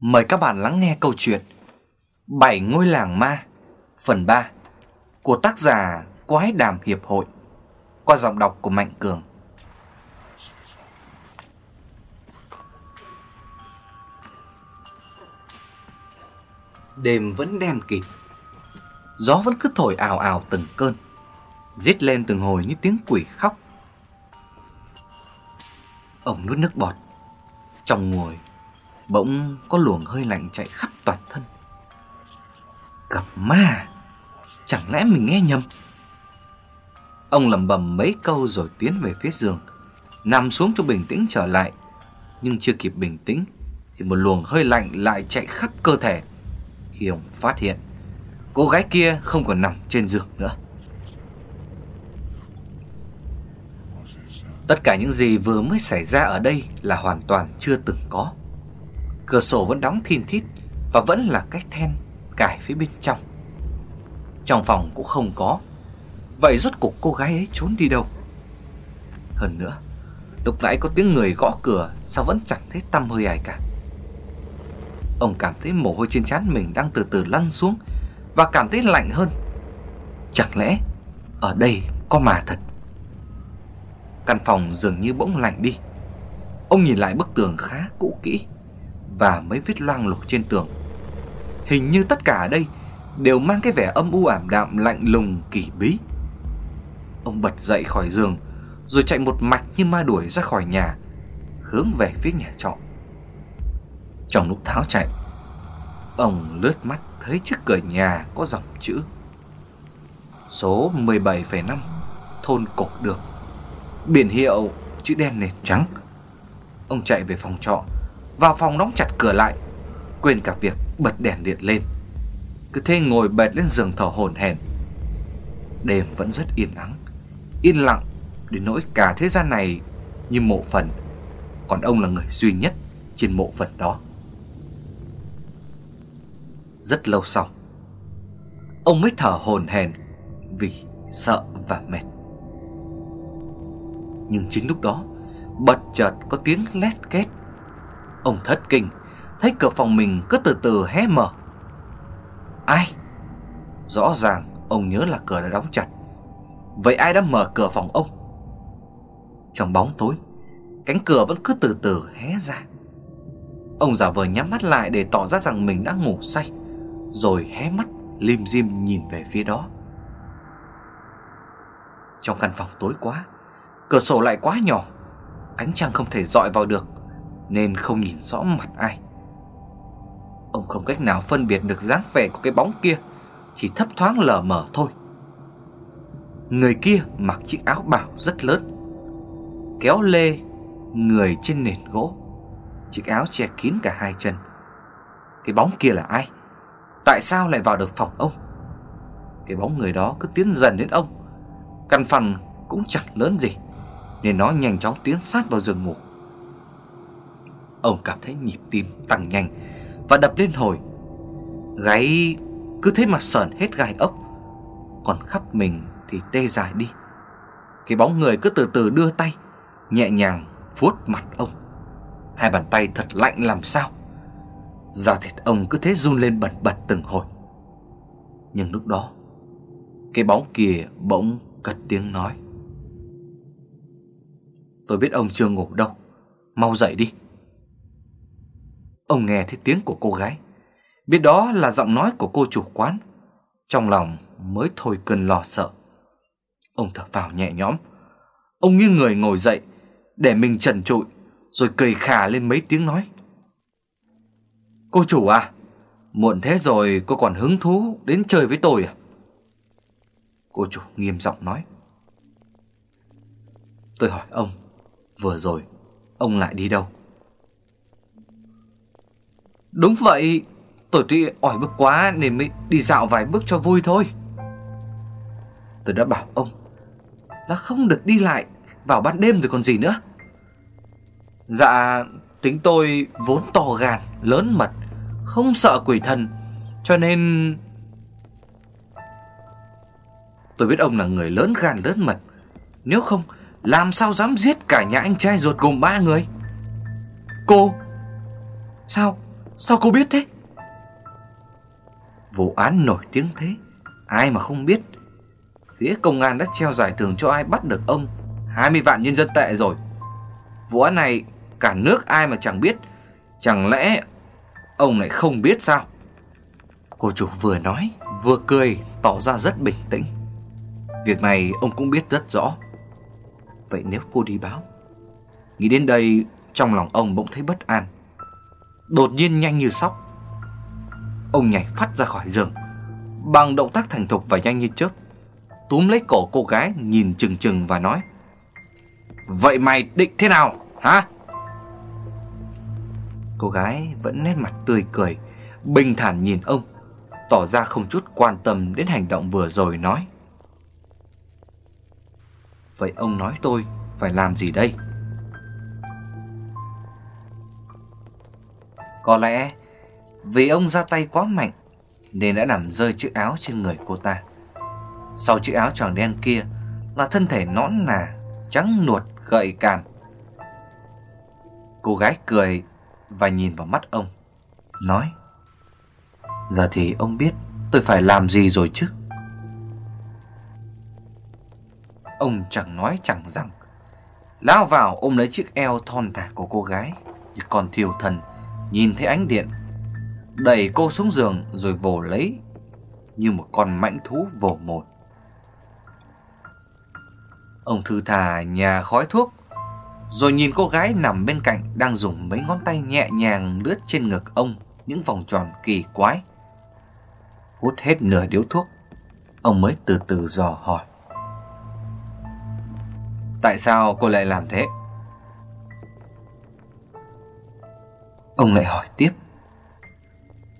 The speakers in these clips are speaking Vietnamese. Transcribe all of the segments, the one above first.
Mời các bạn lắng nghe câu chuyện Bảy ngôi làng ma, Phần 3 Của tác giả Quái Đàm Hiệp Hội, Qua giọng đọc của Mạnh Cường. Đêm vẫn đen kịt, Gió vẫn cứ thổi ào ào từng cơn Giết lên từng hồi như tiếng quỷ khóc. Ông nuốt nước bọt Trong ngồi. Bỗng có luồng hơi lạnh chạy khắp toàn thân. Cặp ma. Chẳng lẽ mình nghe nhầm? Ông lẩm bẩm mấy câu rồi tiến về phía giường, Nằm xuống cho bình tĩnh trở lại. Nhưng chưa kịp bình tĩnh, Thì một luồng hơi lạnh lại chạy khắp cơ thể. Khi ông phát hiện, Cô gái kia không còn nằm trên giường nữa. Tất cả những gì vừa mới xảy ra ở đây là hoàn toàn chưa từng có. Cửa sổ vẫn đóng thin thít Và vẫn là cái then cài phía bên trong. Trong phòng cũng không có. Vậy rốt cuộc cô gái ấy trốn đi đâu? Hơn nữa, Lúc nãy có tiếng người gõ cửa, Sao vẫn chẳng thấy tăm hơi ai cả? Ông cảm thấy mồ hôi trên trán mình đang từ từ lăn xuống Và cảm thấy lạnh hơn. Chẳng lẽ Ở đây có mà thật? Căn phòng dường như bỗng lạnh đi. Ông nhìn lại bức tường khá cũ kỹ và mấy vết loang lục trên tường. Hình như tất cả ở đây đều mang cái vẻ âm u ảm đạm lạnh lùng kỳ bí. Ông bật dậy khỏi giường, rồi chạy một mạch như ma đuổi ra khỏi nhà, hướng về phía nhà trọ. Trong lúc tháo chạy, ông lướt mắt thấy trước cửa nhà có dòng chữ Số 17,5 Thôn Cổ Được Biển hiệu chữ đen nền trắng Ông chạy về phòng trọ vào phòng đóng chặt cửa lại, Quên cả việc bật đèn điện lên. Cứ thế ngồi bệt lên giường thở hổn hển. Đêm vẫn rất yên ắng, Yên lặng Đến nỗi cả thế gian này Như mộ phần, Còn ông là người duy nhất trên mộ phần đó. Rất lâu sau, Ông mới thở hổn hển Vì sợ và mệt. Nhưng chính lúc đó Bật chợt có tiếng lét két Ông thất kinh. Thấy cửa phòng mình cứ từ từ hé mở. Ai? Rõ ràng, ông nhớ là cửa đã đóng chặt. Vậy ai đã mở cửa phòng ông? Trong bóng tối, Cánh cửa vẫn cứ từ từ hé ra. Ông giả vờ nhắm mắt lại để tỏ ra rằng mình đã ngủ say, Rồi hé mắt, lim dim nhìn về phía đó. Trong căn phòng tối quá, Cửa sổ lại quá nhỏ, Ánh trăng không thể dọi vào được nên không nhìn rõ mặt ai. Ông không cách nào phân biệt được dáng vẻ của cái bóng kia, chỉ thấp thoáng lờ mờ thôi. Người kia mặc chiếc áo bảo rất lớn, kéo lê người trên nền gỗ. Chiếc áo che kín cả hai chân. Cái bóng kia là ai? Tại sao lại vào được phòng ông? Cái bóng người đó cứ tiến dần đến ông. Căn phòng cũng chẳng lớn gì, nên nó nhanh chóng tiến sát vào giường ngủ. Ông cảm thấy nhịp tim tăng nhanh Và đập lên hồi. Gáy cứ thế mà sờn hết gai ốc, Còn khắp mình thì tê dài đi. Cái bóng người cứ từ từ đưa tay, Nhẹ nhàng vuốt mặt ông. Hai bàn tay thật lạnh làm sao? Da thịt ông cứ thế run lên bần bật từng hồi. Nhưng lúc đó, Cái bóng kia bỗng cất tiếng nói. Tôi biết ông chưa ngủ đâu, Mau dậy đi. Ông nghe thấy tiếng của cô gái. Biết đó là giọng nói của cô chủ quán. Trong lòng mới thôi cơn lo sợ. Ông thở phào nhẹ nhõm. Ông như người ngồi dậy, Để mình trần trụi, Rồi cười khà lên mấy tiếng nói. Cô chủ à Muộn thế rồi cô còn hứng thú Đến chơi với tôi à? Cô chủ nghiêm giọng nói. Tôi hỏi ông, Vừa rồi Ông lại đi đâu? Đúng vậy, tổ trị ỏi bức quá nên mới đi dạo vài bước cho vui thôi. Tôi đã bảo ông Là không được đi lại vào ban đêm rồi còn gì nữa. Dạ tính tôi vốn to gan, Lớn mật, Không sợ quỷ thần, Cho nên Tôi biết ông là người lớn gan, lớn mật. Nếu không, Làm sao dám giết cả nhà anh trai ruột gồm ba người? Cô, Sao Sao cô biết thế? Vụ án nổi tiếng thế, Ai mà không biết? Phía công an đã treo giải thưởng cho ai bắt được ông. 20 vạn nhân dân tệ rồi. Vụ án này, cả nước ai mà chẳng biết. Chẳng lẽ ông lại không biết sao? Cô chủ vừa nói, vừa cười, tỏ ra rất bình tĩnh. Việc này ông cũng biết rất rõ. Vậy nếu cô đi báo? Nghĩ đến đây, trong lòng ông bỗng thấy bất an. Đột nhiên nhanh như sóc Ông nhảy phát ra khỏi giường, Bằng động tác thành thục và nhanh như chớp, Túm lấy cổ cô gái nhìn chừng chừng và nói, Vậy mày định thế nào, hả Cô gái vẫn nét mặt tươi cười, Bình thản nhìn ông, Tỏ ra không chút quan tâm đến hành động vừa rồi, nói, Vậy ông nói tôi phải làm gì đây? Có lẽ vì ông ra tay quá mạnh Nên đã làm rơi chiếc áo trên người cô ta. Sau chiếc áo tròn đen kia Là thân thể nõn nà, Trắng nuột, gợi cảm. Cô gái cười Và nhìn vào mắt ông, Nói, Giờ thì ông biết tôi phải làm gì rồi chứ? Ông chẳng nói chẳng rằng, Lao vào ôm lấy chiếc eo thon thả của cô gái Như còn thiều thần. Nhìn thấy ánh điện, Đẩy cô xuống giường rồi vồ lấy Như một con mãnh thú vồ một. Ông thư thà nhà khói thuốc, Rồi nhìn cô gái nằm bên cạnh Đang dùng mấy ngón tay nhẹ nhàng lướt trên ngực ông Những vòng tròn kỳ quái. Hút hết nửa điếu thuốc, Ông mới từ từ dò hỏi. Tại sao cô lại làm thế? Ông lại hỏi tiếp.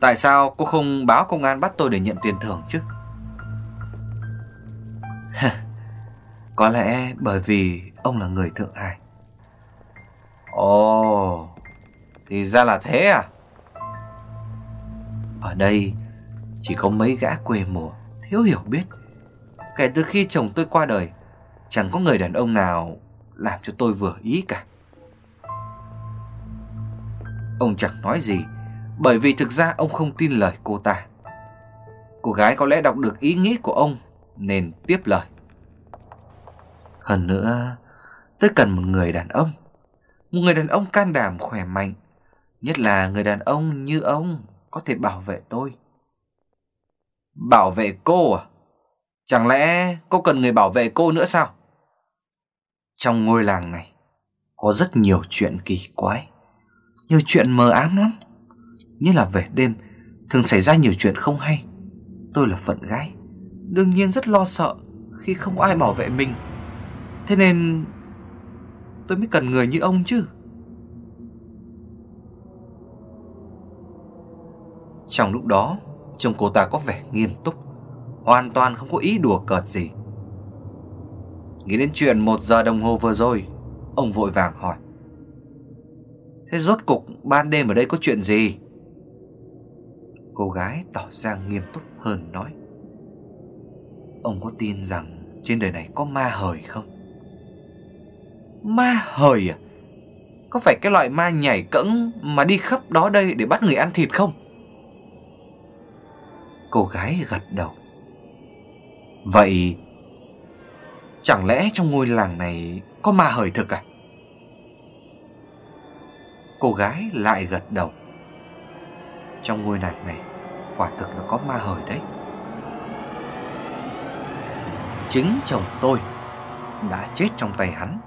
Tại sao cô không báo công an bắt tôi để nhận tiền thưởng chứ? Có lẽ bởi vì ông là người Thượng Hải. Ồ, Thì ra là thế à? Ở đây Chỉ có mấy gã quê mùa, Thiếu hiểu biết. Kể từ khi chồng tôi qua đời, Chẳng có người đàn ông nào Làm cho tôi vừa ý cả. Ông chẳng nói gì, Bởi vì thực ra ông không tin lời cô ta. Cô gái có lẽ đọc được ý nghĩ của ông, Nên tiếp lời. Hơn nữa Tôi cần một người đàn ông, Một người đàn ông can đảm, khỏe mạnh, Nhất là người đàn ông như ông Có thể bảo vệ tôi. Bảo vệ cô à? Chẳng lẽ cô cần người bảo vệ cô nữa sao? Trong ngôi làng này, Có rất nhiều chuyện kỳ quái nhiều chuyện mờ ám lắm. Như là về đêm, Thường xảy ra nhiều chuyện không hay. Tôi là phận gái, Đương nhiên rất lo sợ Khi không ai bảo vệ mình. Thế nên, Tôi mới cần người như ông chứ. Trong lúc đó Trông cô ta có vẻ nghiêm túc, Hoàn toàn không có ý đùa cợt gì. Nghĩ đến chuyện một giờ đồng hồ vừa rồi, Ông vội vàng hỏi. Thế rốt cục ban đêm ở đây có chuyện gì? Cô gái tỏ ra nghiêm túc hơn nói Ông có tin rằng trên đời này có ma hời không? Ma hời à? Có phải cái loại ma nhảy cẫng mà đi khắp đó đây để bắt người ăn thịt không? Cô gái gật đầu Vậy, Chẳng lẽ trong ngôi làng này có ma hời thực à? Cô gái lại gật đầu. Trong ngôi làng này, Quả thực là có ma hời đấy. Chính chồng tôi Đã chết trong tay hắn.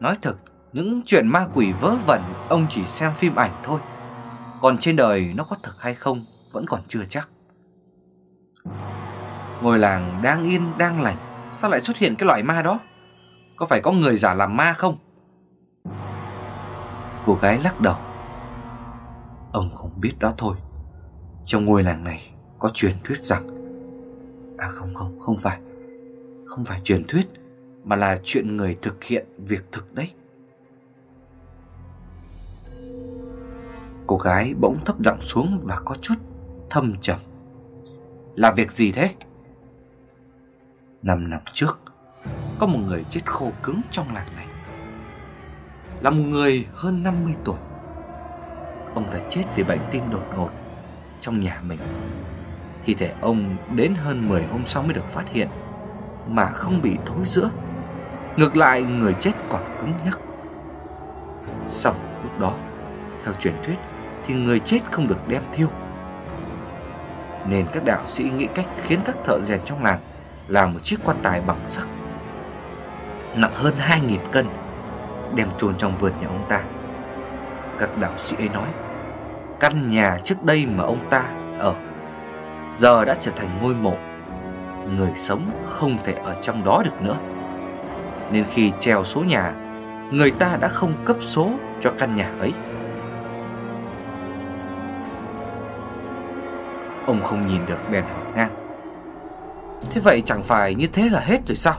Nói thật Những chuyện ma quỷ vớ vẩn, Ông chỉ xem phim ảnh thôi. Còn trên đời nó có thực hay không, Vẫn còn chưa chắc. Ngôi làng đang yên, đang lành, Sao lại xuất hiện cái loại ma đó? Có phải có người giả làm ma không? Cô gái lắc đầu. Ông không biết đó thôi. Trong ngôi làng này Có truyền thuyết rằng À không không không phải. Không phải truyền thuyết, Mà là chuyện người thực hiện việc thực đấy. Cô gái bỗng thấp giọng xuống và có chút thâm trầm. Là việc gì thế? Năm năm trước, Có một người chết khô cứng trong làng này là một người hơn 50 tuổi ông ta chết vì bệnh tim đột ngột trong nhà mình. Thi thể ông đến hơn 10 hôm sau mới được phát hiện mà không bị thối rữa. Ngược lại người chết còn cứng nhắc. Xong lúc đó, theo truyền thuyết thì người chết không được đem thiêu. Nên các đạo sĩ nghĩ cách khiến các thợ rèn trong làng làm một chiếc quan tài bằng sắt nặng hơn 2.000 cân đem chôn trong vườn nhà ông ta. Các đạo sĩ ấy nói, căn nhà trước đây mà ông ta ở giờ đã trở thành ngôi mộ. Người sống không thể ở trong đó được nữa. Nên khi treo số nhà, người ta đã không cấp số cho căn nhà ấy. Ông không nhìn được bèn hỏi ngang. Thế vậy chẳng phải như thế là hết rồi sao?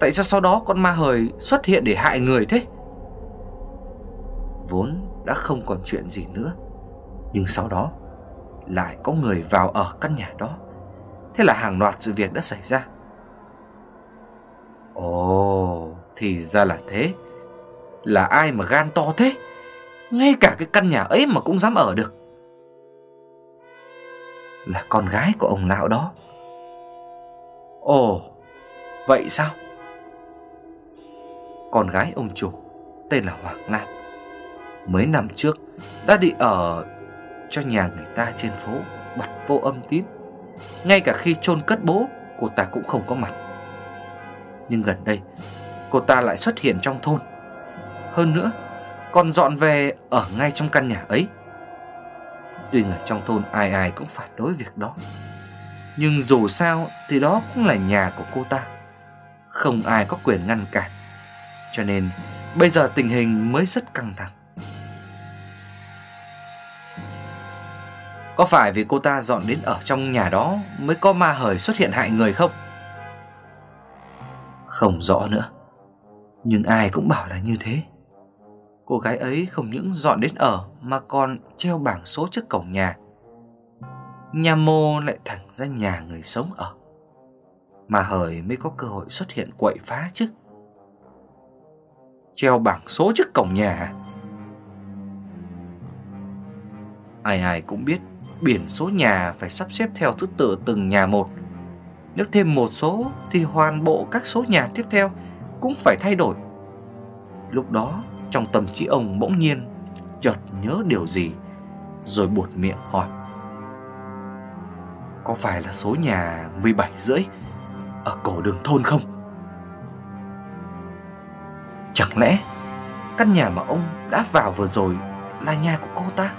Tại sao sau đó con ma hời xuất hiện để hại người thế? Vốn đã không còn chuyện gì nữa. Nhưng sau đó, Lại có người vào ở căn nhà đó. Thế là hàng loạt sự việc đã xảy ra. Ồ, Thì ra là thế. Là ai mà gan to thế? Ngay cả cái căn nhà ấy mà cũng dám ở được. Là con gái của ông lão đó. Ồ, Vậy sao? Con gái ông chủ Tên là Hoàng Lam mấy năm trước đã đi ở cho nhà người ta trên phố bật vô âm tín. Ngay cả khi chôn cất bố, cô ta cũng không có mặt. Nhưng gần đây, cô ta lại xuất hiện trong thôn. Hơn nữa, còn dọn về ở ngay trong căn nhà ấy. Tuy người trong thôn ai ai cũng phản đối việc đó. Nhưng dù sao thì đó cũng là nhà của cô ta. Không ai có quyền ngăn cản. Cho nên bây giờ tình hình mới rất căng thẳng. Có phải vì cô ta dọn đến ở trong nhà đó mới có ma hời xuất hiện hại người không? Không rõ nữa. Nhưng ai cũng bảo là như thế. Cô gái ấy không những dọn đến ở mà còn treo bảng số trước cổng nhà. Nhà mô lại thẳng ra nhà người sống ở. Mà hời mới có cơ hội xuất hiện quậy phá chứ. Treo bảng số trước cổng nhà à? Ai ai cũng biết biển số nhà phải sắp xếp theo thứ tự từng nhà một. Nếu thêm một số thì hoàn bộ các số nhà tiếp theo cũng phải thay đổi. Lúc đó, trong tâm trí ông bỗng nhiên chợt nhớ điều gì, rồi buột miệng hỏi. Có phải là số nhà 17 rưỡi ở cổ đường thôn không? Chẳng lẽ căn nhà mà ông đã vào vừa rồi là nhà của cô ta?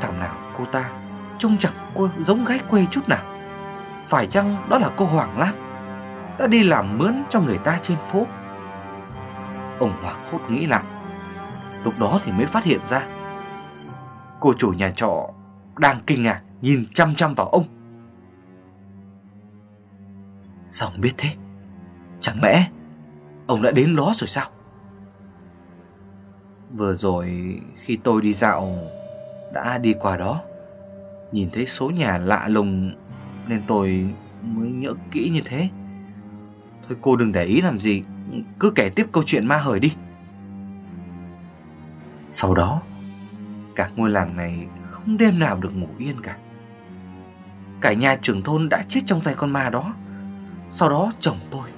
Thảo nào cô ta, Trông chẳng cô giống gái quê chút nào. Phải chăng đó là cô Hoàng Lan Đã đi làm mướn cho người ta trên phố? Ông Hoàng hốt nghĩ lại, Lúc đó thì mới phát hiện ra. Cô chủ nhà trọ Đang kinh ngạc nhìn chăm chăm vào ông. Sao ông biết thế? Chẳng lẽ Ông đã đến đó rồi sao? Vừa rồi khi tôi đi dạo đã đi qua đó. Nhìn thấy số nhà lạ lùng Nên tôi mới nhớ kỹ như thế. Thôi cô đừng để ý làm gì Cứ kể tiếp câu chuyện ma hời đi. Sau đó Cả ngôi làng này không đêm nào được ngủ yên cả. Cả nhà trưởng thôn đã chết trong tay con ma đó. Sau đó chồng tôi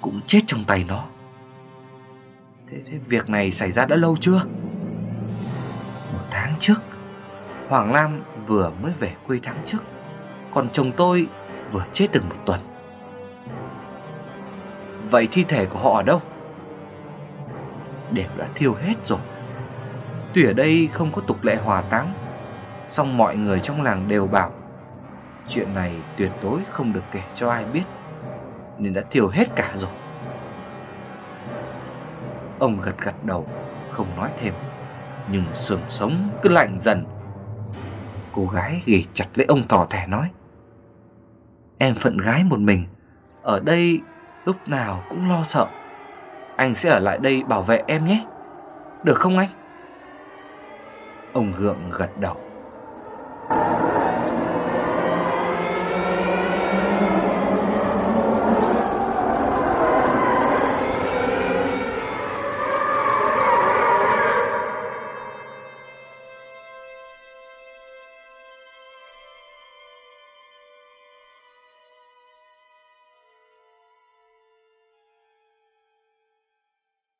Cũng chết trong tay nó. Thế, thế việc này xảy ra đã lâu chưa? Tháng trước. Hoàng Lam vừa mới về quê tháng trước, Còn chồng tôi vừa chết được một tuần. Vậy thi thể của họ ở đâu? Đều đã thiêu hết rồi. Tuy ở đây không có tục lệ hòa táng, song mọi người trong làng đều bảo, Chuyện này tuyệt đối không được kể cho ai biết, Nên đã thiêu hết cả rồi. Ông gật gật đầu, Không nói thêm nhưng sườn sống cứ lạnh dần. Cô gái ghì chặt lấy ông tỏ thẻ nói. Em phận gái một mình, ở đây lúc nào cũng lo sợ. Anh sẽ ở lại đây bảo vệ em nhé. Được không anh? Ông gượng gật đầu.